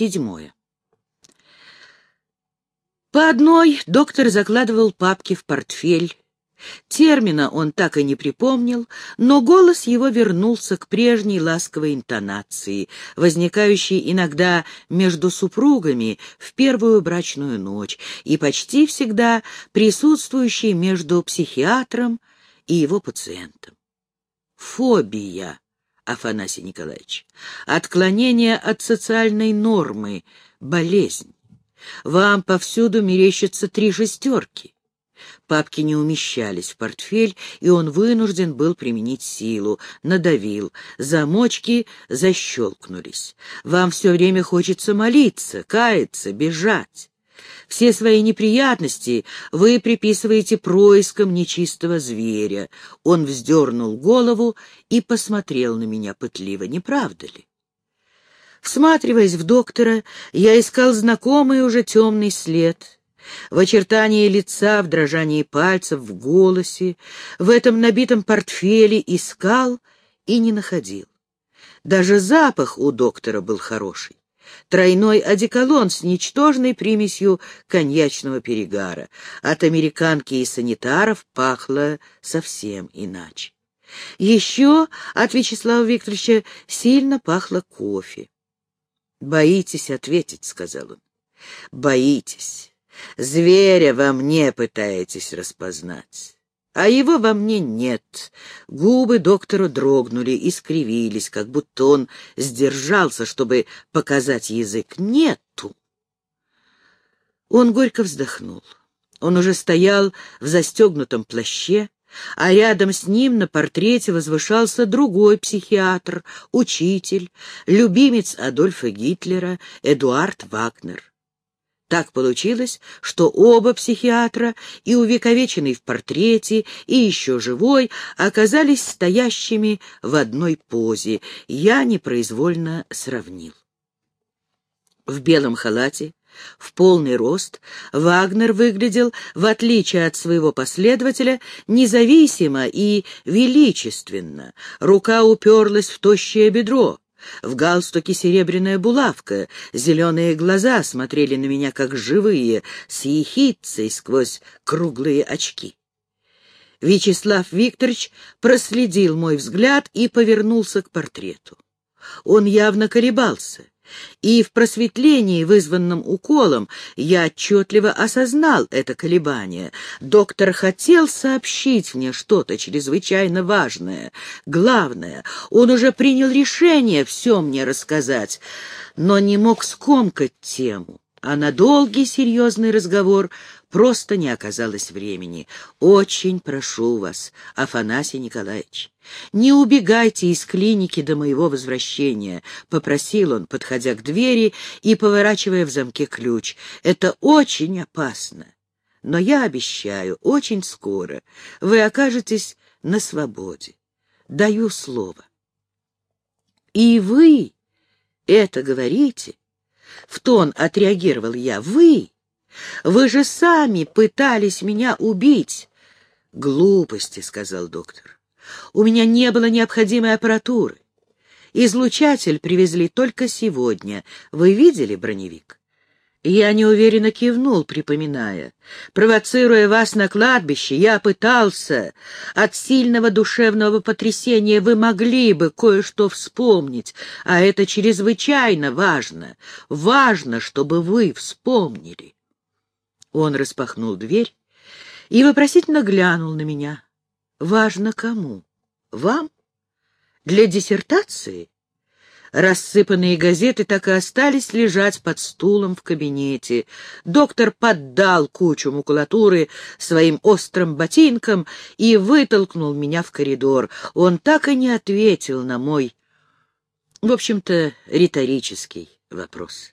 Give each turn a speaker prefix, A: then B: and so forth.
A: Седьмое. По одной доктор закладывал папки в портфель. Термина он так и не припомнил, но голос его вернулся к прежней ласковой интонации, возникающей иногда между супругами в первую брачную ночь и почти всегда присутствующей между психиатром и его пациентом. Фобия, Афанасий Николаевич, отклонение от социальной нормы, болезнь. Вам повсюду мерещатся три шестерки. Папки не умещались в портфель, и он вынужден был применить силу. Надавил. Замочки защелкнулись. Вам все время хочется молиться, каяться, бежать. Все свои неприятности вы приписываете проискам нечистого зверя. Он вздернул голову и посмотрел на меня пытливо, не правда ли? Всматриваясь в доктора, я искал знакомый уже темный след. В очертании лица, в дрожании пальцев, в голосе, в этом набитом портфеле искал и не находил. Даже запах у доктора был хороший. Тройной одеколон с ничтожной примесью коньячного перегара. От американки и санитаров пахло совсем иначе. Еще от Вячеслава Викторовича сильно пахло кофе. «Боитесь ответить», — сказал он. «Боитесь. Зверя во мне пытаетесь распознать. А его во мне нет. Губы доктора дрогнули и скривились, как будто он сдержался, чтобы показать язык. Нету. Он горько вздохнул. Он уже стоял в застегнутом плаще, а рядом с ним на портрете возвышался другой психиатр, учитель, любимец Адольфа Гитлера Эдуард Вагнер. Так получилось, что оба психиатра, и увековеченный в портрете, и еще живой, оказались стоящими в одной позе. Я непроизвольно сравнил. В белом халате, в полный рост Вагнер выглядел, в отличие от своего последователя, независимо и величественно. Рука уперлась в тощее бедро. В галстуке серебряная булавка, зеленые глаза смотрели на меня как живые, с ехидцей сквозь круглые очки. Вячеслав Викторович проследил мой взгляд и повернулся к портрету. Он явно колебался. И в просветлении, вызванном уколом, я отчетливо осознал это колебание. Доктор хотел сообщить мне что-то чрезвычайно важное. Главное, он уже принял решение все мне рассказать, но не мог скомкать тему а на долгий серьезный разговор просто не оказалось времени. Очень прошу вас, Афанасий Николаевич, не убегайте из клиники до моего возвращения, — попросил он, подходя к двери и поворачивая в замке ключ. Это очень опасно. Но я обещаю, очень скоро вы окажетесь на свободе. Даю слово. И вы это говорите? В тон отреагировал я. Вы вы же сами пытались меня убить. Глупости, сказал доктор. У меня не было необходимой аппаратуры. Излучатель привезли только сегодня. Вы видели броневик? Я неуверенно кивнул, припоминая. Провоцируя вас на кладбище, я пытался. От сильного душевного потрясения вы могли бы кое-что вспомнить, а это чрезвычайно важно. Важно, чтобы вы вспомнили. Он распахнул дверь и вопросительно глянул на меня. «Важно кому? Вам? Для диссертации?» Рассыпанные газеты так и остались лежать под стулом в кабинете. Доктор поддал кучу макулатуры своим острым ботинком и вытолкнул меня в коридор. Он так и не ответил на мой, в общем-то, риторический вопрос.